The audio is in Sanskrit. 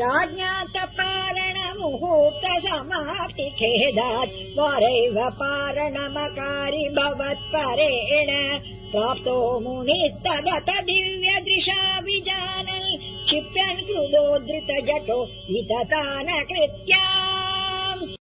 ज्ञात पारणमुहूर्त समाप्तिखेदात् वरैव पारणमकारि भवत्परेण प्राप्तो मुनिस्तदत दिव्यदृशा विजानन् क्षिप्यन् कृदो जटो वितता न कृत्या